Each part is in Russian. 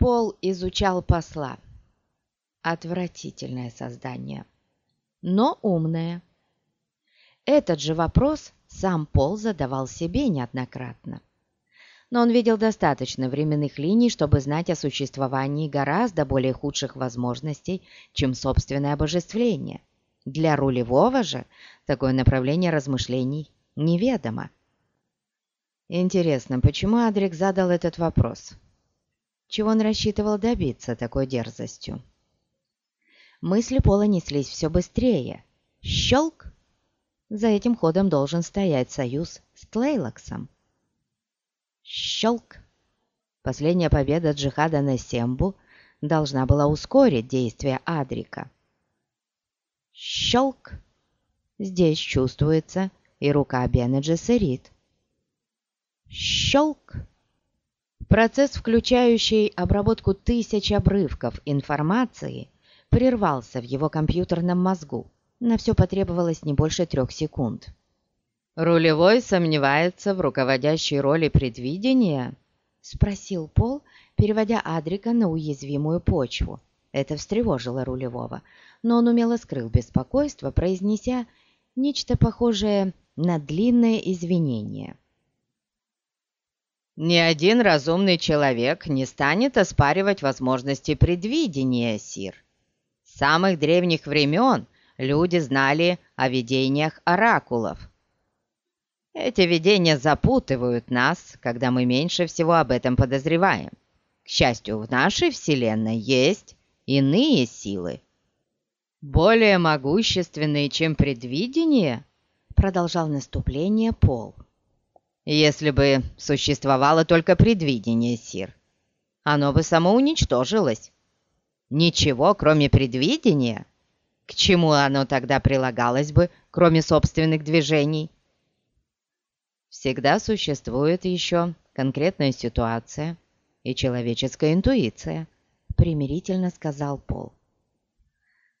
Пол изучал посла. Отвратительное создание, но умное. Этот же вопрос сам Пол задавал себе неоднократно. Но он видел достаточно временных линий, чтобы знать о существовании гораздо более худших возможностей, чем собственное обожествление. Для рулевого же такое направление размышлений неведомо. Интересно, почему Адрик задал этот вопрос? Чего он рассчитывал добиться такой дерзостью? Мысли Пола неслись все быстрее. Щелк! За этим ходом должен стоять союз с Тлейлоксом. Щелк! Последняя победа джихада на Сембу должна была ускорить действия Адрика. Щелк! Здесь чувствуется и рука Бенеджи Серит. Щелк! Процесс, включающий обработку тысяч обрывков информации, прервался в его компьютерном мозгу. На все потребовалось не больше трех секунд. «Рулевой сомневается в руководящей роли предвидения?» — спросил Пол, переводя Адрика на уязвимую почву. Это встревожило рулевого, но он умело скрыл беспокойство, произнеся нечто похожее на длинное извинение. «Ни один разумный человек не станет оспаривать возможности предвидения, Сир. С самых древних времен люди знали о видениях оракулов. Эти видения запутывают нас, когда мы меньше всего об этом подозреваем. К счастью, в нашей Вселенной есть иные силы. Более могущественные, чем предвидение, продолжал наступление Пол. Если бы существовало только предвидение, Сир, оно бы само уничтожилось. Ничего, кроме предвидения? К чему оно тогда прилагалось бы, кроме собственных движений? Всегда существует еще конкретная ситуация и человеческая интуиция, примирительно сказал Пол.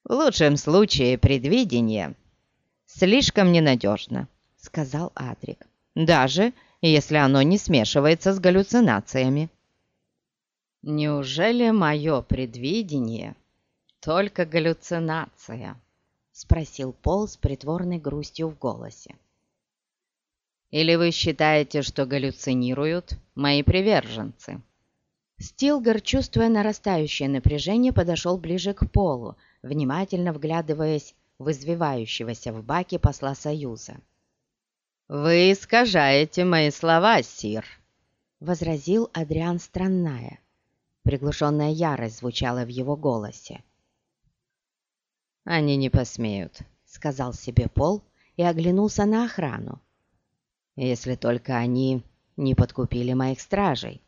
В лучшем случае предвидение слишком ненадежно, сказал Адрик, даже если оно не смешивается с галлюцинациями. «Неужели мое предвидение только галлюцинация?» — спросил Пол с притворной грустью в голосе. «Или вы считаете, что галлюцинируют мои приверженцы?» Стилгар, чувствуя нарастающее напряжение, подошел ближе к Полу, внимательно вглядываясь в извивающегося в баке посла Союза. «Вы искажаете мои слова, сир», — возразил Адриан Странная. Приглушенная ярость звучала в его голосе. «Они не посмеют», — сказал себе Пол и оглянулся на охрану. «Если только они не подкупили моих стражей».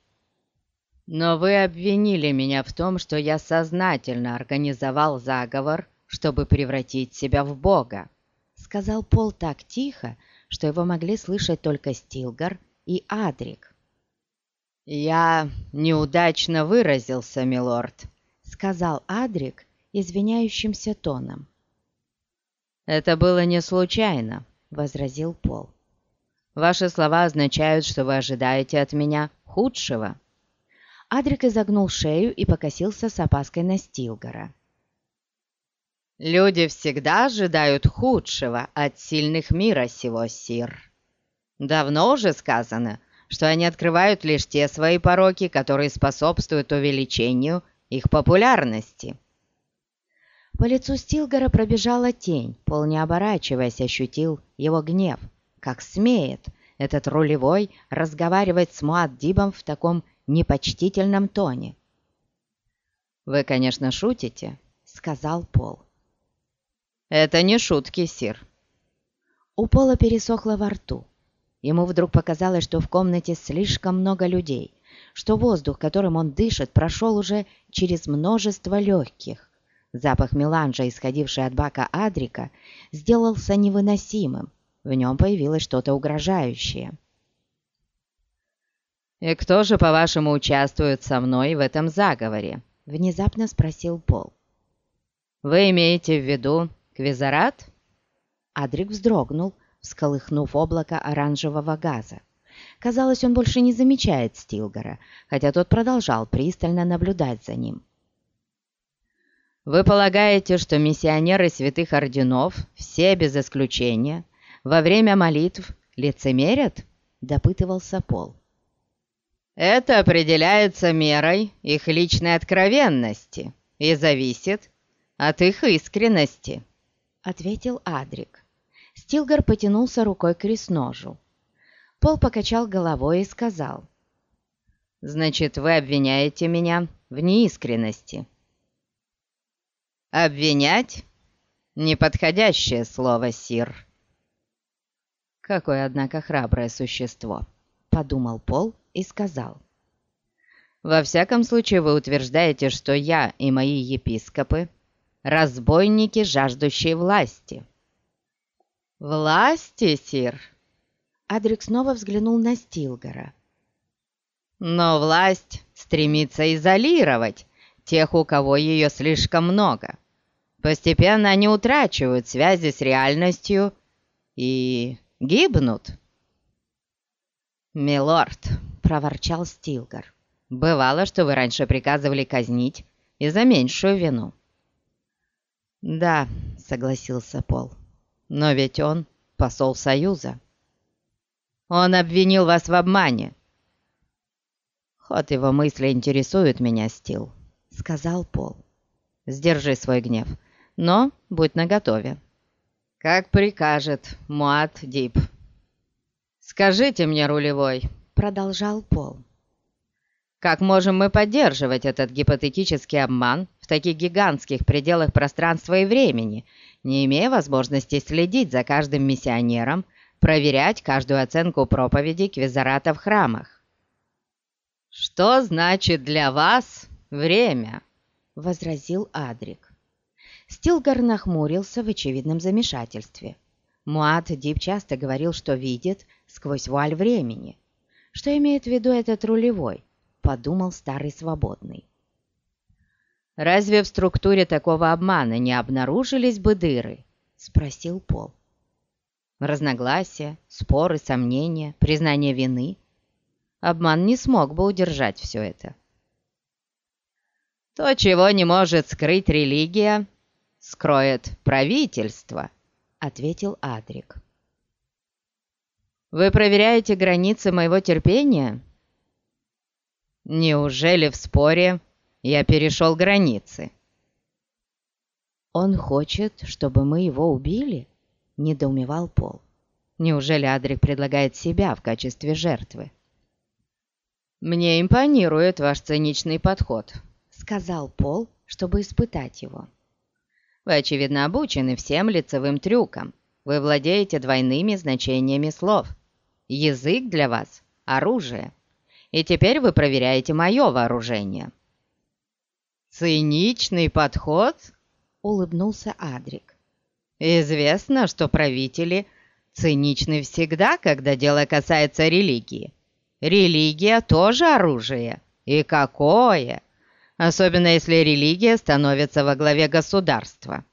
«Но вы обвинили меня в том, что я сознательно организовал заговор, чтобы превратить себя в бога», — сказал Пол так тихо, что его могли слышать только Стилгар и Адрик. «Я неудачно выразился, милорд», — сказал Адрик извиняющимся тоном. «Это было не случайно», — возразил Пол. «Ваши слова означают, что вы ожидаете от меня худшего». Адрик изогнул шею и покосился с опаской на Стилгора. «Люди всегда ожидают худшего от сильных мира сего, сир. Давно уже сказано, что они открывают лишь те свои пороки, которые способствуют увеличению их популярности. По лицу Стилгора пробежала тень, Пол не оборачиваясь ощутил его гнев. Как смеет этот рулевой разговаривать с Муаддибом в таком непочтительном тоне? «Вы, конечно, шутите», — сказал Пол. «Это не шутки, сир». У Пола пересохло во рту. Ему вдруг показалось, что в комнате слишком много людей, что воздух, которым он дышит, прошел уже через множество легких. Запах меланжа, исходивший от бака Адрика, сделался невыносимым. В нем появилось что-то угрожающее. «И кто же, по-вашему, участвует со мной в этом заговоре?» — внезапно спросил Пол. «Вы имеете в виду Квизарат?» Адрик вздрогнул, всколыхнув облако оранжевого газа. Казалось, он больше не замечает Стилгора, хотя тот продолжал пристально наблюдать за ним. «Вы полагаете, что миссионеры святых орденов, все без исключения, во время молитв лицемерят?» – допытывался Пол. «Это определяется мерой их личной откровенности и зависит от их искренности», – ответил Адрик. Стилгар потянулся рукой к крестножу. Пол покачал головой и сказал. «Значит, вы обвиняете меня в неискренности?» «Обвинять?» «Неподходящее слово, сир». «Какое, однако, храброе существо», — подумал Пол и сказал. «Во всяком случае, вы утверждаете, что я и мои епископы — разбойники, жаждущие власти». «Власти, сир?» Адрик снова взглянул на Стилгора. «Но власть стремится изолировать тех, у кого ее слишком много. Постепенно они утрачивают связи с реальностью и гибнут». «Милорд», — проворчал Стилгар, — «бывало, что вы раньше приказывали казнить и за меньшую вину». «Да», — согласился Пол, — «но ведь он посол Союза». Он обвинил вас в обмане». «Ход его мысли интересует меня, Стил», — сказал Пол. «Сдержи свой гнев, но будь наготове». «Как прикажет Муат Дип». «Скажите мне, рулевой», — продолжал Пол. «Как можем мы поддерживать этот гипотетический обман в таких гигантских пределах пространства и времени, не имея возможности следить за каждым миссионером проверять каждую оценку проповеди квизарата в храмах. «Что значит для вас время?» — возразил Адрик. Стилгар нахмурился в очевидном замешательстве. Муат Дип часто говорил, что видит сквозь вуаль времени. Что имеет в виду этот рулевой? Подумал старый свободный. «Разве в структуре такого обмана не обнаружились бы дыры?» — спросил Пол разногласия, споры, сомнения, признание вины. Обман не смог бы удержать все это. То, чего не может скрыть религия, скроет правительство, ответил Адрик. Вы проверяете границы моего терпения? Неужели в споре я перешел границы? Он хочет, чтобы мы его убили? — недоумевал Пол. «Неужели Адрик предлагает себя в качестве жертвы?» «Мне импонирует ваш циничный подход», — сказал Пол, чтобы испытать его. «Вы, очевидно, обучены всем лицевым трюкам. Вы владеете двойными значениями слов. Язык для вас — оружие. И теперь вы проверяете мое вооружение». «Циничный подход?» — улыбнулся Адрик. Известно, что правители циничны всегда, когда дело касается религии. Религия тоже оружие. И какое! Особенно если религия становится во главе государства.